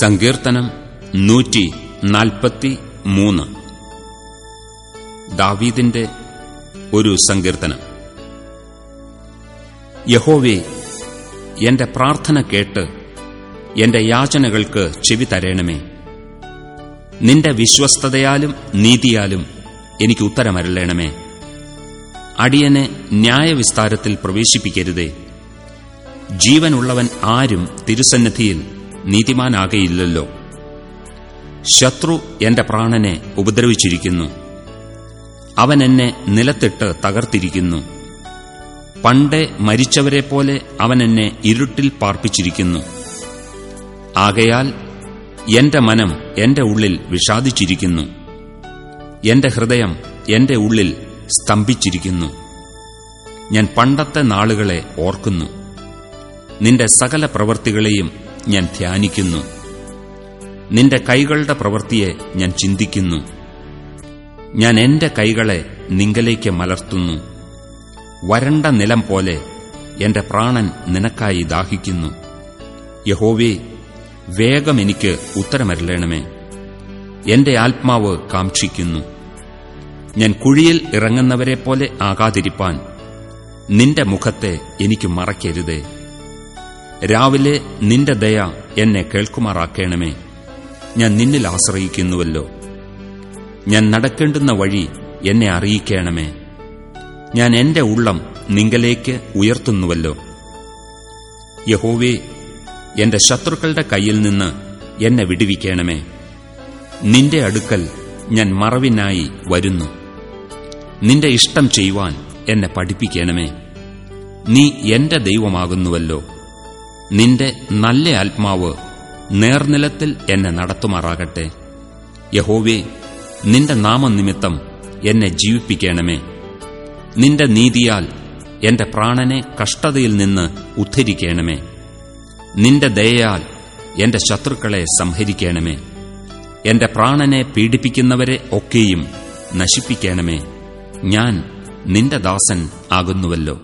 സങ്കീർത്തനം നൂറ്റി നാൽപ്പത്തി മൂന്ന് ദാവീദിന്റെ ഒരു സങ്കീർത്തനം. യഹോവേ എന്റെ പ്രാർത്ഥന കേട്ട് എന്റെ യാചനകൾക്ക് ചെവി തരേണമേ. നിന്റെ വിശ്വസ്തതയാലും നീതിയാലും എനിക്ക് ഉത്തരമരളേണമേ. അടിയനെ ന്യായവിസ്താരത്തിൽ പ്രവേശിപ്പിക്കരുതേ. ജീവനുള്ളവൻ ആരും തിരുസന്നിധിയിൽ നീതിമാനാകയില്ലല്ലോ. ശത്രു എന്റെ പ്രാണനെ ഉപദ്രവിച്ചിരിക്കുന്നു. അവൻ എന്നെ നിലത്തിട്ട് തകർത്തിരിക്കുന്നു. പണ്ടേ മരിച്ചവരെപ്പോലെ അവൻ എന്നെ ഇരുട്ടിൽ പാർപ്പിച്ചിരിക്കുന്നു. ആകയാൽ എന്റെ മനം എന്റെ ഉള്ളിൽ വിഷാദിച്ചിരിക്കുന്നു. എന്റെ ഹൃദയം എന്റെ ഉള്ളിൽ സ്തംഭിച്ചിരിക്കുന്നു. ഞാൻ പണ്ടത്തെ നാളുകളെ ഓർക്കുന്നു. നിന്റെ സകല പ്രവൃത്തികളെയും ഞാൻ ധ്യാനിക്കുന്നു. നിന്റെ കൈകളുടെ പ്രവൃത്തിയെ ഞാൻ ചിന്തിക്കുന്നു. ഞാൻ എന്റെ കൈകളെ നിങ്കലേക്ക് മലർത്തുന്നു. വരണ്ട നിലം പോലെ എന്റെ പ്രാണൻ നിനക്കായി ദാഹിക്കുന്നു. യഹോവേ വേഗം എനിക്ക് ഉത്തരമരുളണമേ. എന്റെ ആത്മാവ് കാക്ഷിക്കുന്നു. ഞാൻ കുഴിയിൽ ഇറങ്ങുന്നവരെപ്പോലെ ആകാതിരിപ്പാൻ നിന്റെ മുഖത്തെ എനിക്ക് മറയ്ക്കരുതേ രാവിലെ നിന്റെ ദയ എന്നെ കേൾക്കുമാറാക്കേണമേ. ഞാൻ നിന്നിൽ ആശ്രയിക്കുന്നുവല്ലോ. ഞാൻ നടക്കേണ്ടുന്ന വഴി എന്നെ അറിയിക്കണമേ. ഞാൻ എന്റെ ഉള്ളം നിങ്കലേക്ക് ഉയർത്തുന്നുവല്ലോ. യഹോവേ എന്റെ ശത്രുക്കളുടെ കയ്യിൽ നിന്ന് എന്നെ വിടുവിക്കണമേ. നിന്റെ അടുക്കൽ ഞാൻ മറവിനായി വരുന്നു. നിന്റെ ഇഷ്ടം ചെയ്യുവാൻ എന്നെ പഠിപ്പിക്കണമേ. നീ എന്റെ ദൈവമാകുന്നുവല്ലോ. നിന്റെ നല്ല ആത്മാവ് നേർനിലത്തിൽ എന്നെ നടത്തുമാറാകട്ടെ. യഹോവേ നിന്റെ നാമനിമിത്തം എന്നെ ജീവിപ്പിക്കണമേ. നിന്റെ നീതിയാൽ എന്റെ പ്രാണനെ കഷ്ടതയിൽ നിന്ന് ഉദ്ധരിക്കണമേ. നിന്റെ ദയയാൽ എന്റെ ശത്രുക്കളെ സംഹരിക്കണമേ. എന്റെ പ്രാണനെ പീഡിപ്പിക്കുന്നവരെ ഒക്കെയും നശിപ്പിക്കണമേ. ഞാൻ നിന്റെ ദാസൻ ആകുന്നുവല്ലോ.